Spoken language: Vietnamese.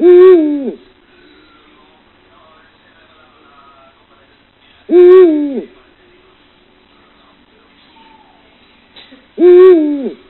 Mm. Mm. Mm.